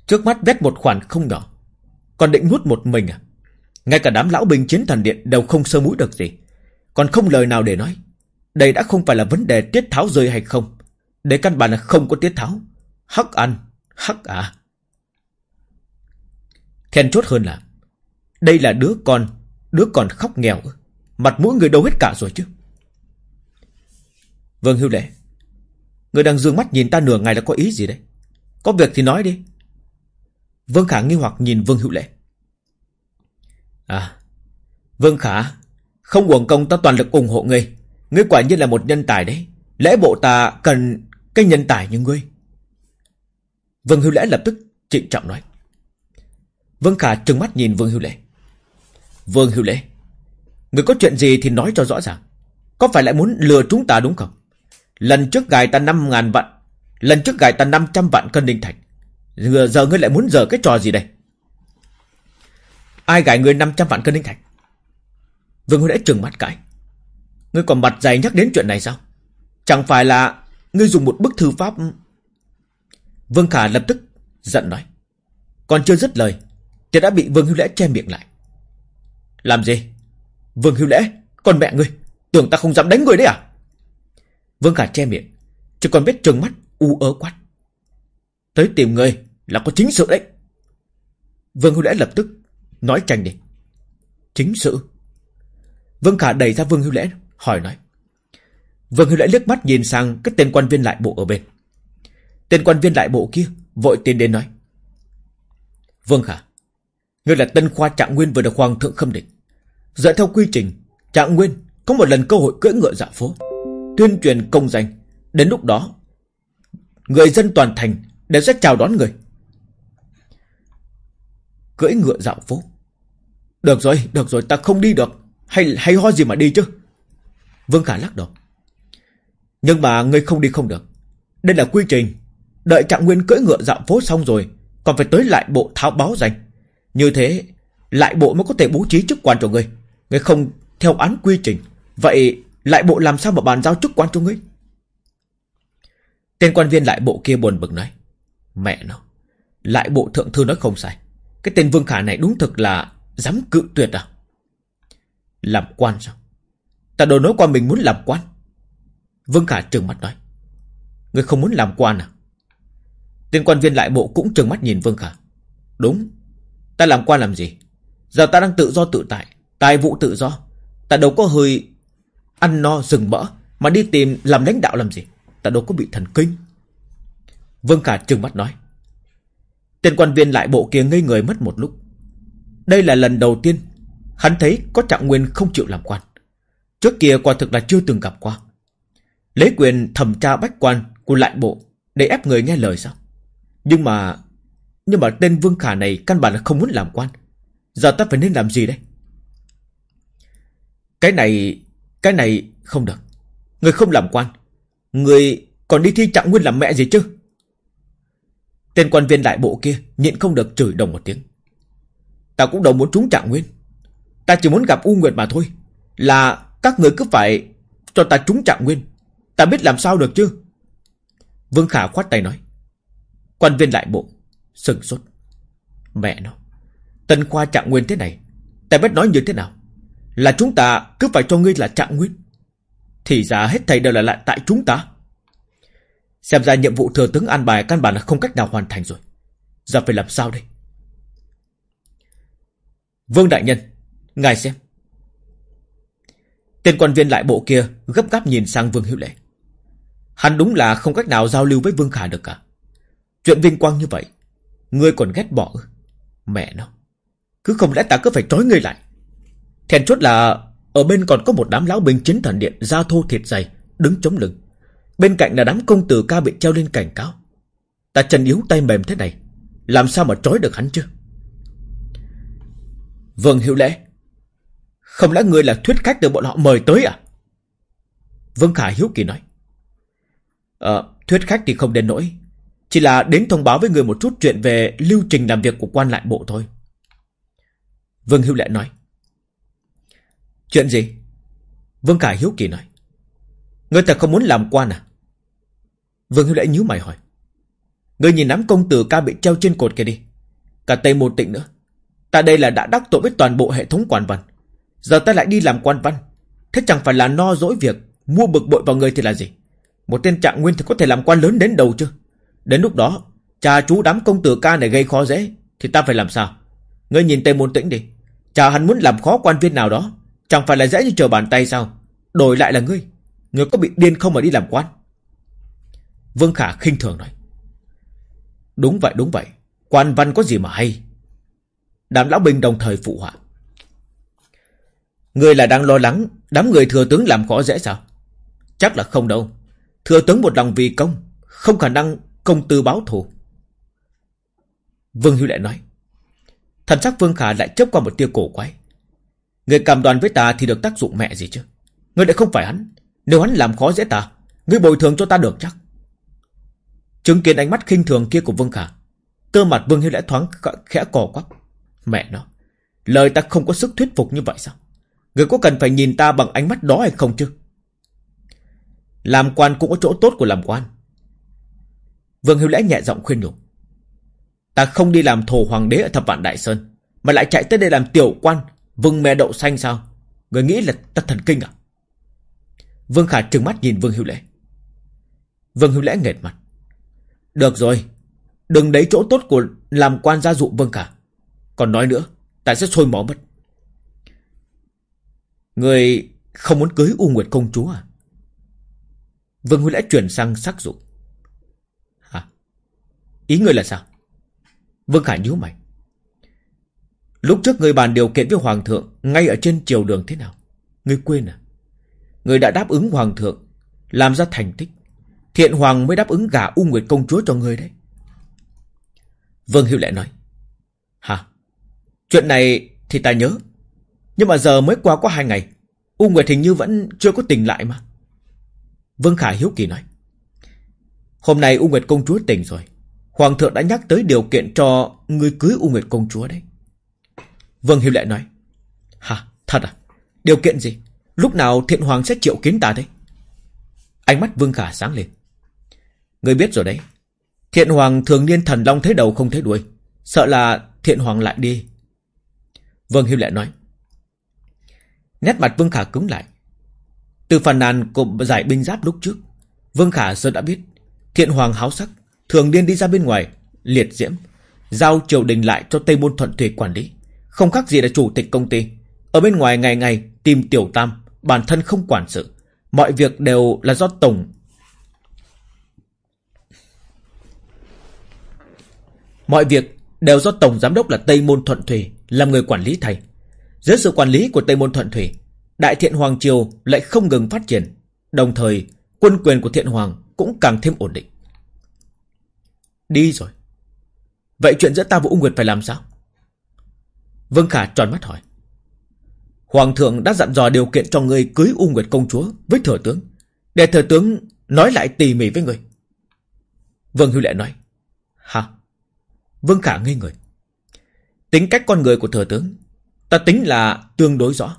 Speaker 1: Trước mắt vét một khoản không nhỏ. Còn định nuốt một mình à? Ngay cả đám lão binh chiến thần điện đều không sơ mũi được gì. Còn không lời nào để nói. Đây đã không phải là vấn đề tiết tháo rơi hay không. Để căn bản là không có tiết tháo. Hắc ăn, hắc à. Khen chốt hơn là Đây là đứa con Đứa con khóc nghèo. Mặt mũi người đâu hết cả rồi chứ. Vâng Hưu Lệ. Người đang dương mắt nhìn ta nửa ngày là có ý gì đấy? Có việc thì nói đi. Vương Khả nghi hoặc nhìn Vương Hữu Lệ. À, Vương Khả, không uổng công ta toàn lực ủng hộ ngươi. Ngươi quả nhiên là một nhân tài đấy. Lễ bộ ta cần cái nhân tài như ngươi. Vương Hữu Lễ lập tức trịnh trọng nói. Vương Khả trừng mắt nhìn Vương Hữu Lễ. Vương Hữu Lễ, người có chuyện gì thì nói cho rõ ràng. Có phải lại muốn lừa chúng ta đúng không? Lần trước gài ta 5 ngàn vạn, lần trước gài ta 500 vạn cân đinh thạch. Giờ, giờ ngươi lại muốn giờ cái trò gì đây? Ai gài ngươi 500 vạn cân đinh thạch? Vương Hưu Lễ trừng mắt cãi. Ngươi còn mặt dày nhắc đến chuyện này sao? Chẳng phải là ngươi dùng một bức thư pháp... Vương Khả lập tức giận nói. Còn chưa dứt lời, thì đã bị Vương Hữu Lễ che miệng lại. Làm gì? Vương Hữu Lễ, con mẹ ngươi, tưởng ta không dám đánh ngươi đấy à? Vương Khả che miệng, chỉ còn biết trừng mắt u ớ quát. Tới tìm ngươi là có chính sự đấy. Vương Hữu Lễ lập tức nói tranh đi. Chính sự. Vương Khả đẩy ra Vương Hữu Lễ hỏi nói. Vương Hưu lại liếc mắt nhìn sang cái tên quan viên lại bộ ở bên. Tên quan viên lại bộ kia vội tiến đến nói. Vương Khả, ngươi là tân khoa trạng nguyên vừa được hoàng thượng khâm định. Dựa theo quy trình, trạng nguyên có một lần cơ hội cưỡi ngựa dạo phố, tuyên truyền công danh. Đến lúc đó, người dân toàn thành đều sẽ chào đón người. Cưỡi ngựa dạo phố. Được rồi, được rồi, ta không đi được. Hay hay ho gì mà đi chứ? Vương Khả lắc đầu. Nhưng mà ngươi không đi không được. Đây là quy trình. Đợi trạng nguyên cưỡi ngựa dạo phố xong rồi, còn phải tới lại bộ tháo báo danh. Như thế, lại bộ mới có thể bố trí chức quan cho ngươi. Ngươi không theo án quy trình. Vậy lại bộ làm sao mà bàn giao chức quan cho ngươi? Tên quan viên lại bộ kia buồn bực nói. Mẹ nó. Lại bộ thượng thư nói không sai. Cái tên Vương Khả này đúng thực là dám cự tuyệt à? Làm quan sao? Ta đồ nói qua mình muốn làm quan. Vương Khả trừng mắt nói. Người không muốn làm quan à? Tên quan viên lại bộ cũng trừng mắt nhìn Vương Khả. Đúng. Ta làm quan làm gì? Giờ ta đang tự do tự tại. Tài vụ tự do. Ta đâu có hơi ăn no rừng mỡ mà đi tìm làm lãnh đạo làm gì. Ta đâu có bị thần kinh. Vương Khả trừng mắt nói. Tên quan viên lại bộ kia ngây người mất một lúc. Đây là lần đầu tiên hắn thấy có trạng nguyên không chịu làm quan. Trước kia quả thực là chưa từng gặp qua. Lấy quyền thẩm tra bách quan của lại bộ để ép người nghe lời sao? Nhưng mà... Nhưng mà tên Vương Khả này căn bản là không muốn làm quan. Giờ ta phải nên làm gì đây? Cái này... Cái này không được. Người không làm quan. Người còn đi thi trạng nguyên làm mẹ gì chứ? Tên quan viên đại bộ kia nhịn không được chửi đồng một tiếng. Ta cũng đâu muốn trúng trạng nguyên. Ta chỉ muốn gặp U Nguyệt mà thôi. Là các người cứ phải cho ta trúng trạng nguyên. Ta biết làm sao được chứ. Vương Khả khoát tay nói. Quan viên lại bộ. Sừng sốt. Mẹ nó. Tân khoa trạng nguyên thế này. Ta biết nói như thế nào. Là chúng ta cứ phải cho ngươi là trạng nguyên. Thì ra hết thầy đều là lại tại chúng ta. Xem ra nhiệm vụ thừa tướng an bài căn bản là không cách nào hoàn thành rồi. Giờ phải làm sao đây? Vương Đại Nhân, ngài xem. Tên quan viên lại bộ kia gấp gáp nhìn sang Vương Hữu Lệ. Hắn đúng là không cách nào giao lưu với Vương Khả được cả. Chuyện vinh quang như vậy, Ngươi còn ghét bỏ Mẹ nó, Cứ không lẽ ta cứ phải trói ngươi lại? Thèn chốt là Ở bên còn có một đám lão binh chiến thần điện Da thô thịt dày, Đứng chống lưng. Bên cạnh là đám công tử ca bị treo lên cảnh cáo. Ta chân yếu tay mềm thế này, Làm sao mà trói được hắn chứ? Vương Hiệu Lễ. Không lẽ ngươi là thuyết khách được bọn họ mời tới à? Vương Khả hiếu kỳ nói. Ờ Thuyết khách thì không đến nỗi. Chỉ là đến thông báo với người một chút chuyện về Lưu trình làm việc của quan lại bộ thôi. Vương Hữu Lệ nói. Chuyện gì? Vương cải hiếu kỳ nói. Ngươi thật không muốn làm quan à? Vương Hữu Lệ nhíu mày hỏi. Ngươi nhìn nắm công tử ca bị treo trên cột kia đi. Cả Tây một tịnh nữa. Ta đây là đã đắc tội với toàn bộ hệ thống quan văn. Giờ ta lại đi làm quan văn. Thế chẳng phải là no dỗi việc Mua bực bội vào người thì là gì? Một tên trạng nguyên thì có thể làm quan lớn đến đầu chứ? Đến lúc đó, Cha chú đám công tử ca này gây khó dễ, Thì ta phải làm sao? Ngươi nhìn Tây Môn Tĩnh đi. Cha hắn muốn làm khó quan viên nào đó, Chẳng phải là dễ như chờ bàn tay sao? Đổi lại là ngươi. Ngươi có bị điên không mà đi làm quan? Vương Khả khinh thường nói. Đúng vậy đúng vậy. Quan văn có gì mà hay? Đám lão binh đồng thời phụ họa. Người là đang lo lắng Đám người thừa tướng làm khó dễ sao? Chắc là không đâu. Thừa tướng một lòng vì công, Không khả năng công tư báo thù. Vương Hữu lại nói, Thần sắc Vương Khả lại chấp qua một tia cổ quái. Người cầm đoàn với ta thì được tác dụng mẹ gì chứ? Người lại không phải hắn. Nếu hắn làm khó dễ ta, Người bồi thường cho ta được chắc. Chứng kiến ánh mắt khinh thường kia của Vương Khả, Cơ mặt Vương Hiếu lại thoáng khẽ cò quắc Mẹ nó, Lời ta không có sức thuyết phục như vậy sao? Người có cần phải nhìn ta bằng ánh mắt đó hay không chứ? Làm quan cũng có chỗ tốt của làm quan. Vương Hiếu Lễ nhẹ giọng khuyên nhủ, Ta không đi làm thổ hoàng đế ở thập vạn Đại Sơn, Mà lại chạy tới đây làm tiểu quan Vừng mẹ đậu xanh sao? Người nghĩ là ta thần kinh à? Vương Khả trừng mắt nhìn Vương Hiếu Lễ. Vương Hiếu Lễ nghệt mặt, Được rồi, Đừng đấy chỗ tốt của làm quan gia dụ Vương Khả. Còn nói nữa, Ta sẽ sôi máu mất. Người không muốn cưới U Nguyệt công chúa à? Vương Huy Lễ chuyển sang sắc dụng Hả? Ý ngươi là sao? Vương Khải nhíu mày. Lúc trước người bàn điều kiện với Hoàng thượng Ngay ở trên triều đường thế nào? Ngươi quên à? Người đã đáp ứng Hoàng thượng, Làm ra thành tích. Thiện Hoàng mới đáp ứng gả U Nguyệt công chúa cho người đấy. Vương Hữu lại nói. Hả? Chuyện này thì ta nhớ. Nhưng mà giờ mới qua có hai ngày, U Nguyệt hình như vẫn chưa có tình lại mà. Vương Khả hiếu kỳ nói, Hôm nay U Nguyệt công chúa tỉnh rồi. Hoàng thượng đã nhắc tới điều kiện cho Người cưới U Nguyệt công chúa đấy. Vương Hiếu lệ nói, Hả? Thật à? Điều kiện gì? Lúc nào thiện hoàng sẽ chịu kiến ta đấy? Ánh mắt Vương Khả sáng lên. Người biết rồi đấy. Thiện hoàng thường niên thần long thế đầu không thế đuôi. Sợ là thiện hoàng lại đi. Vương Hiếu lệ nói, Nét mặt Vương Khả cứng lại. Từ phần nàn của giải binh giáp lúc trước Vương Khả giờ đã biết Thiện hoàng háo sắc Thường điên đi ra bên ngoài Liệt diễm Giao triều đình lại cho Tây Môn Thuận Thủy quản lý. Không khác gì là chủ tịch công ty. Ở bên ngoài ngày ngày tìm tiểu tam Bản thân không quản sự. Mọi việc đều là do Tổng Mọi việc đều do Tổng Giám đốc là Tây Môn Thuận Thủy làm người quản lý thay. Dưới sự quản lý của Tây Môn Thuận Thủy, Đại Thiện Hoàng Triều lại không ngừng phát triển. Đồng thời, quân quyền của Thiện Hoàng cũng càng thêm ổn định. Đi rồi. Vậy chuyện giữa ta và Ung Nguyệt phải làm sao? Vương Khả tròn mắt hỏi. Hoàng thượng đã dặn dò điều kiện cho người cưới U Nguyệt công chúa với thừa tướng. Để thừa tướng nói lại tỉ mỉ với người. Vương Hưu Lệ nói. Hả? Vương Khả ngây người. Tính cách con người của thừa tướng, ta tính là tương đối rõ.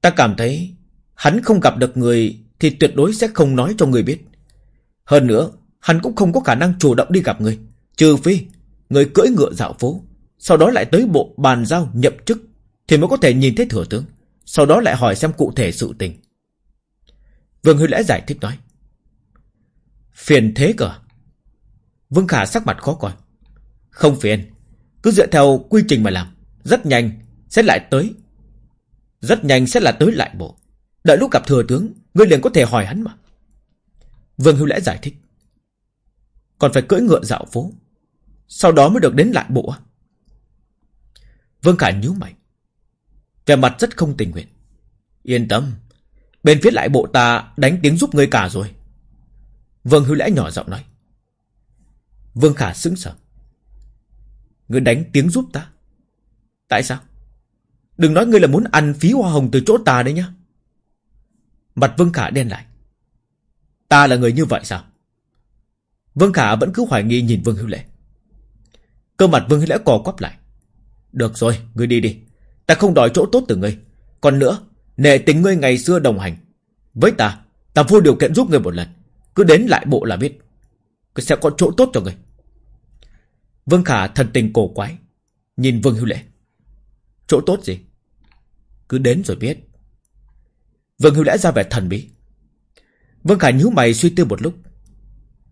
Speaker 1: Ta cảm thấy hắn không gặp được người thì tuyệt đối sẽ không nói cho người biết. Hơn nữa, hắn cũng không có khả năng chủ động đi gặp người. Trừ phi, người cưỡi ngựa dạo phố, sau đó lại tới bộ bàn giao nhậm chức, thì mới có thể nhìn thấy thừa tướng. Sau đó lại hỏi xem cụ thể sự tình. Vương Huy Lễ giải thích nói. Phiền thế cờ. Vương Khả sắc mặt khó coi. Không phiền. Cứ dựa theo quy trình mà làm. Rất nhanh sẽ lại tới. Rất nhanh sẽ là tới lại bộ. Đợi lúc gặp thừa tướng, ngươi liền có thể hỏi hắn mà. Vương hưu Lễ giải thích. Còn phải cưỡi ngựa dạo phố. Sau đó mới được đến lại bộ Vương Khả nhíu mày. Vẻ mặt rất không tình nguyện. Yên tâm Bên phía lại bộ ta đánh tiếng giúp ngươi cả rồi. Vương hưu Lẽ nhỏ giọng nói. Vương Khả sững sờ. Ngươi đánh tiếng giúp ta? Tại sao? Đừng nói ngươi là muốn ăn phí hoa hồng từ chỗ ta đấy nhá. Mặt Vương Khả đen lại. Ta là người như vậy sao? Vương Khả vẫn cứ hoài nghi nhìn Vương Hữu lệ. Cơ mặt Vương Hữu lệ cò quắp lại. Được rồi, ngươi đi đi. Ta không đòi chỗ tốt từ ngươi. Còn nữa, nể tình ngươi ngày xưa đồng hành. Với ta, ta vô điều kiện giúp ngươi một lần. Cứ đến lại bộ là biết. Cứ sẽ có chỗ tốt cho ngươi. Vương Khả thần tình cổ quái. Nhìn Vương Hữu lệ. Chỗ tốt gì? Cứ đến rồi biết. Vương Hưu Lễ ra vẻ thần bí. Vương Khải nhíu mày suy tư một lúc.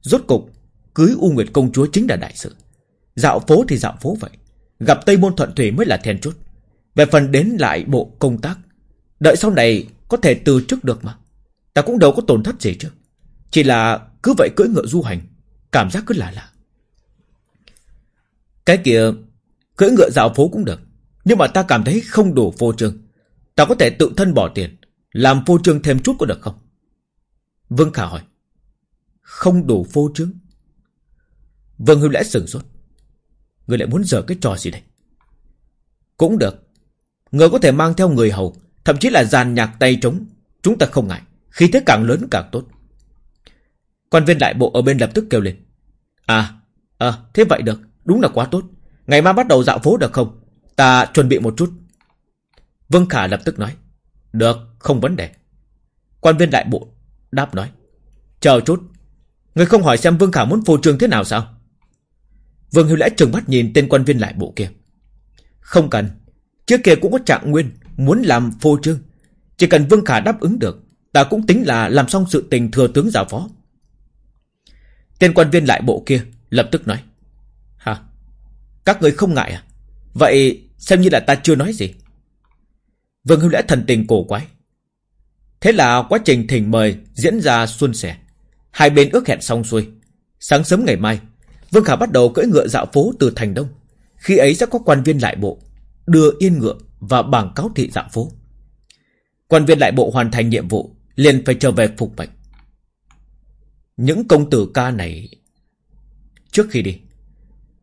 Speaker 1: Rốt cục, Cưới U Nguyệt Công Chúa chính là đại sự. Dạo phố thì dạo phố vậy. Gặp Tây Môn Thuận Thủy mới là then chốt. Về phần đến lại bộ công tác, Đợi sau này có thể từ chức được mà. Ta cũng đâu có tổn thất gì chứ. Chỉ là cứ vậy cưỡi ngựa du hành, Cảm giác cứ lạ lạ. Cái kia, Cưỡi ngựa dạo phố cũng được, Nhưng mà ta cảm thấy không đủ vô trương. Ta có thể tự thân bỏ tiền Làm phô trương thêm chút có được không? Vương Khả hỏi. Không đủ phô trương. Vương Hưu lẽ sừng sốt. Người lại muốn dở cái trò gì đây? Cũng được. Người có thể mang theo người hầu Thậm chí là dàn nhạc tay trống. Chúng ta không ngại. Khi thế càng lớn càng tốt. Quan viên đại bộ ở bên lập tức kêu lên. À, à thế vậy được. Đúng là quá tốt. Ngày mai bắt đầu dạo phố được không? Ta chuẩn bị một chút. Vương Khả lập tức nói Được, không vấn đề. Quan viên đại bộ đáp nói Chờ chút Người không hỏi xem Vương Khả muốn phô trương thế nào sao? Vương Hiếu Lẽ trừng mắt nhìn tên quan viên lại bộ kia. Không cần Trước kia cũng có trạng nguyên Muốn làm phô trương Chỉ cần Vương Khả đáp ứng được Ta cũng tính là làm xong sự tình thừa tướng giả phó. Tên quan viên lại bộ kia Lập tức nói Hả? Các người không ngại à? Vậy xem như là ta chưa nói gì. Vương Hưu Lễ thần tình cổ quái. Thế là quá trình thỉnh mời diễn ra xuân sẻ. Hai bên ước hẹn xong xuôi. Sáng sớm ngày mai, Vương Khả bắt đầu cưỡi ngựa dạo phố từ thành đông. Khi ấy sẽ có quan viên lại bộ, Đưa yên ngựa và bảng cáo thị dạo phố. Quan viên lại bộ hoàn thành nhiệm vụ, liền phải trở về phục mệnh. Những công tử ca này, Trước khi đi,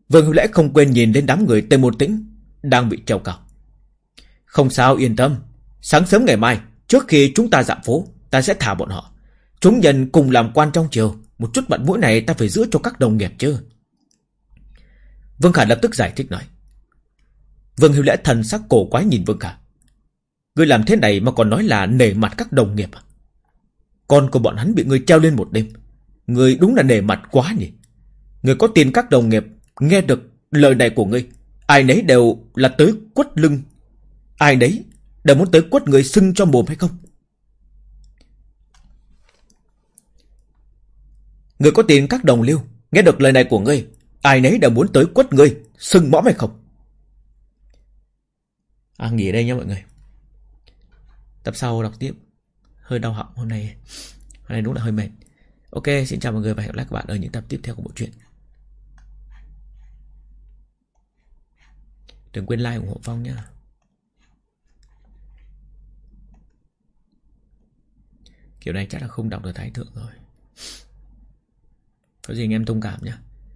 Speaker 1: Vương Hữu lễ không quên nhìn đến đám người Tây Môn Tĩnh Đang bị treo cao. Không sao, yên tâm. Sáng sớm ngày mai, Trước khi chúng ta dạo phố, Ta sẽ thả bọn họ. Chúng nhân cùng làm quan trong chiều Một chút mặt mũi này ta phải giữ cho các đồng nghiệp chứ. Vương Khả lập tức giải thích nói. Vương hiếu lễ thần sắc cổ quái nhìn Vương Khả. Ngươi làm thế này mà còn nói là nể mặt các đồng nghiệp à? Con của bọn hắn bị ngươi treo lên một đêm. Ngươi đúng là nể mặt quá nhỉ? Ngươi có tin các đồng nghiệp Nghe được lời này của ngươi, Ai nấy đều là tới quất lưng Ai đấy đều muốn tới quất người sưng cho mồm hay không? Người có tiền các đồng liêu Nghe được lời này của ngươi, Ai nấy đều muốn tới quất ngươi Sưng mõm hay không? À nghỉ đây nha mọi người. Tập sau đọc tiếp. Hơi đau họng hôm nay. Hôm nay đúng là hơi mệt. Ok, xin chào mọi người và hẹn gặp lại các bạn ở những tập tiếp theo của bộ truyện. Đừng quên like ủng hộ Phong nhé. Kiểu này chắc là không đọc được thái thượng rồi. Có gì anh em thông cảm nhé